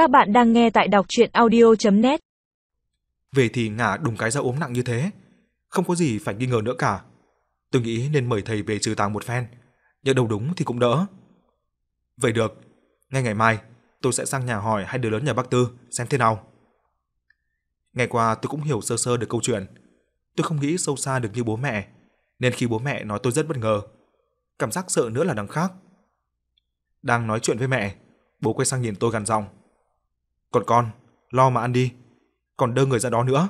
Các bạn đang nghe tại đọc audio net Về thì ngả đùng cái ra ốm nặng như thế, không có gì phải nghi ngờ nữa cả. Tôi nghĩ nên mời thầy về trừ tà một phen, nhỡ đâu đúng thì cũng đỡ. Vậy được, ngay ngày mai tôi sẽ sang nhà hỏi hai đứa lớn nhà bác Tư xem thế nào. Ngày qua tôi cũng hiểu sơ sơ được câu chuyện. Tôi không nghĩ sâu xa được như bố mẹ, nên khi bố mẹ nói tôi rất bất ngờ. Cảm giác sợ nữa là đằng khác. Đang nói chuyện với mẹ, bố quay sang nhìn tôi gằn giọng. Còn con, lo mà ăn đi, còn đơ người ra đó nữa.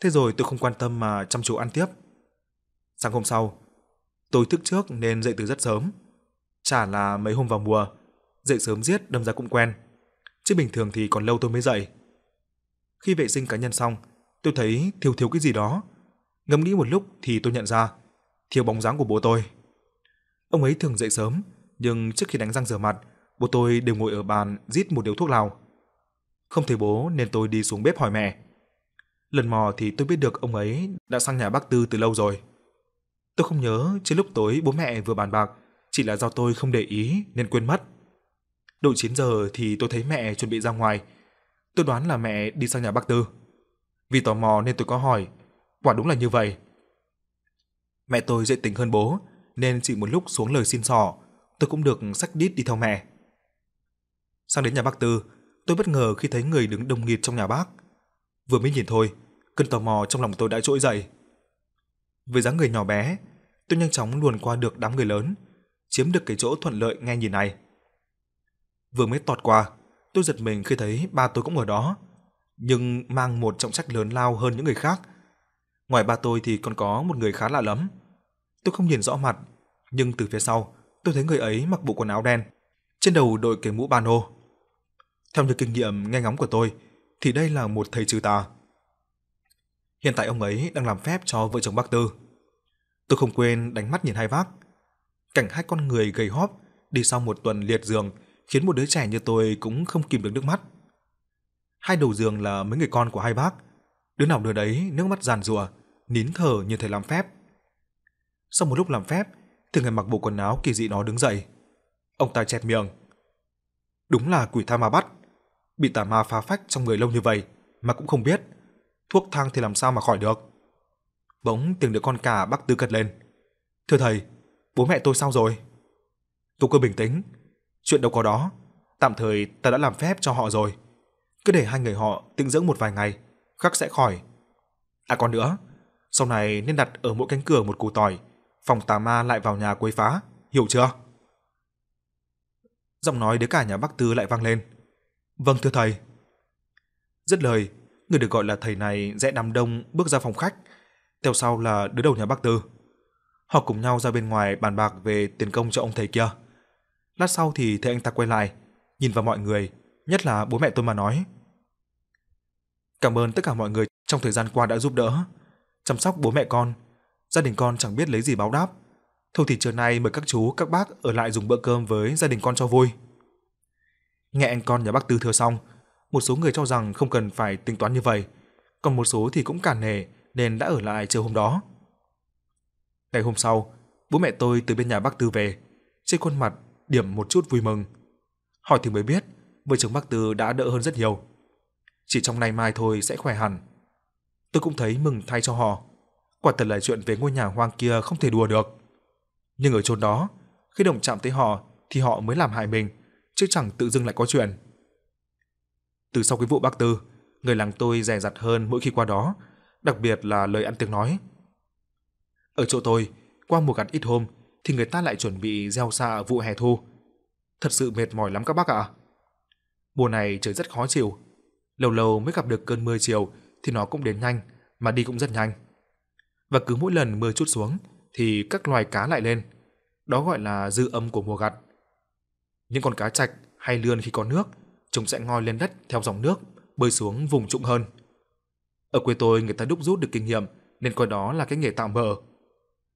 Thế rồi tôi không quan tâm mà chăm chú ăn tiếp. Sáng hôm sau, tôi thức trước nên dậy từ rất sớm. Chả là mấy hôm vào mùa, dậy sớm giết đâm ra cũng quen. Chứ bình thường thì còn lâu tôi mới dậy. Khi vệ sinh cá nhân xong, tôi thấy thiếu thiếu cái gì đó. Ngẫm nghĩ một lúc thì tôi nhận ra, thiếu bóng dáng của bố tôi. Ông ấy thường dậy sớm, nhưng trước khi đánh răng rửa mặt, bố tôi đều ngồi ở bàn rít một điếu thuốc lào. Không thấy bố nên tôi đi xuống bếp hỏi mẹ. Lần mò thì tôi biết được ông ấy đã sang nhà bác Tư từ lâu rồi. Tôi không nhớ trên lúc tối bố mẹ vừa bàn bạc, chỉ là do tôi không để ý nên quên mất. Độ 9 giờ thì tôi thấy mẹ chuẩn bị ra ngoài. Tôi đoán là mẹ đi sang nhà bác Tư. Vì tò mò nên tôi có hỏi, quả đúng là như vậy. Mẹ tôi dậy tính hơn bố, nên chỉ một lúc xuống lời xin xỏ, tôi cũng được sách đít đi theo mẹ. Sang đến nhà bác Tư, tôi bất ngờ khi thấy người đứng đông nghịt trong nhà bác. Vừa mới nhìn thôi, cơn tò mò trong lòng tôi đã trỗi dậy. Với dáng người nhỏ bé, tôi nhanh chóng luồn qua được đám người lớn, chiếm được cái chỗ thuận lợi ngay nhìn này. Vừa mới tọt qua, tôi giật mình khi thấy ba tôi cũng ở đó, nhưng mang một trọng trách lớn lao hơn những người khác. Ngoài ba tôi thì còn có một người khá lạ lắm. Tôi không nhìn rõ mặt, nhưng từ phía sau, tôi thấy người ấy mặc bộ quần áo đen, trên đầu đội cái mũ ba nô. Theo như kinh nghiệm nghe ngóng của tôi, thì đây là một thầy trừ tà. Hiện tại ông ấy đang làm phép cho vợ chồng bác Tư. Tôi không quên đánh mắt nhìn hai bác. Cảnh hai con người gầy hóp đi sau một tuần liệt giường khiến một đứa trẻ như tôi cũng không kìm được nước mắt. Hai đầu giường là mấy người con của hai bác, đứa nào đứa đấy nước mắt giàn giụa, nín thở như thầy làm phép. Sau một lúc làm phép, thì người mặc bộ quần áo kỳ dị đó đứng dậy. Ông ta chẹp miệng. Đúng là quỷ tha ma bắt, bị tà ma phá phách trong người lâu như vậy mà cũng không biết, thuốc thang thì làm sao mà khỏi được. Bỗng tiếng đứa con cả bác Tư cất lên. "Thưa thầy, bố mẹ tôi sao rồi?" Tôi cứ bình tĩnh, chuyện đâu có đó, tạm thời ta đã làm phép cho họ rồi. Cứ để hai người họ tĩnh dưỡng một vài ngày, khắc sẽ khỏi. À còn nữa, sau này nên đặt ở mỗi cánh cửa một củ tỏi, phòng tà ma lại vào nhà quấy phá, hiểu chưa? Giọng nói đứa cả nhà bác Tư lại vang lên. Vâng thưa thầy. Dứt lời, người được gọi là thầy này rẽ đám đông bước ra phòng khách, theo sau là đứa đầu nhà bác Tư. Họ cùng nhau ra bên ngoài bàn bạc về tiền công cho ông thầy kia. Lát sau thì thấy anh ta quay lại, nhìn vào mọi người, nhất là bố mẹ tôi mà nói. Cảm ơn tất cả mọi người trong thời gian qua đã giúp đỡ, chăm sóc bố mẹ con. Gia đình con chẳng biết lấy gì báo đáp. Thôi thì trưa nay mời các chú, các bác ở lại dùng bữa cơm với gia đình con cho vui. Nghe anh con nhà bác Tư thưa xong, một số người cho rằng không cần phải tính toán như vậy, còn một số thì cũng cản nề nên đã ở lại chờ hôm đó. Ngày hôm sau, bố mẹ tôi từ bên nhà bác Tư về, trên khuôn mặt điểm một chút vui mừng. Hỏi thì mới biết, vợ chồng bác Tư đã đỡ hơn rất nhiều. Chỉ trong nay mai thôi sẽ khỏe hẳn. Tôi cũng thấy mừng thay cho họ. Quả thật là chuyện về ngôi nhà hoang kia không thể đùa được. Nhưng ở chốn đó, khi động chạm tới họ thì họ mới làm hại mình, chứ chẳng tự dưng lại có chuyện. Từ sau cái vụ bác Tư, người làng tôi dè dặt hơn mỗi khi qua đó, đặc biệt là lời ăn tiếng nói. Ở chỗ tôi, qua mùa gặt ít hôm thì người ta lại chuẩn bị gieo xạ vụ hè thu. Thật sự mệt mỏi lắm các bác ạ. Mùa này trời rất khó chịu, lâu lâu mới gặp được cơn mưa chiều thì nó cũng đến nhanh, mà đi cũng rất nhanh. Và cứ mỗi lần mưa chút xuống thì các loài cá lại lên. Đó gọi là dư âm của mùa gặt. Những con cá trạch hay lươn khi có nước, chúng sẽ ngoi lên đất theo dòng nước, bơi xuống vùng trũng hơn. Ở quê tôi người ta đúc rút được kinh nghiệm nên coi đó là cái nghề tạm bờ.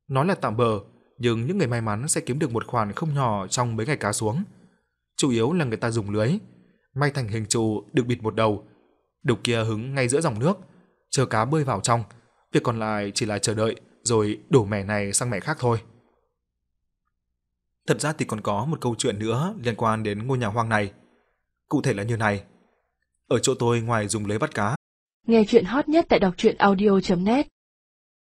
Nói là tạm bờ, nhưng những người may mắn sẽ kiếm được một khoản không nhỏ trong mấy ngày cá xuống. Chủ yếu là người ta dùng lưới, may thành hình trụ được bịt một đầu, đầu kia hứng ngay giữa dòng nước, chờ cá bơi vào trong, việc còn lại chỉ là chờ đợi rồi đổ mẻ này sang mẻ khác thôi. Thật ra thì còn có một câu chuyện nữa liên quan đến ngôi nhà hoang này. Cụ thể là như này. Ở chỗ tôi ngoài dùng lưới bắt cá, Nghe chuyện hot nhất tại đọc truyện audio.net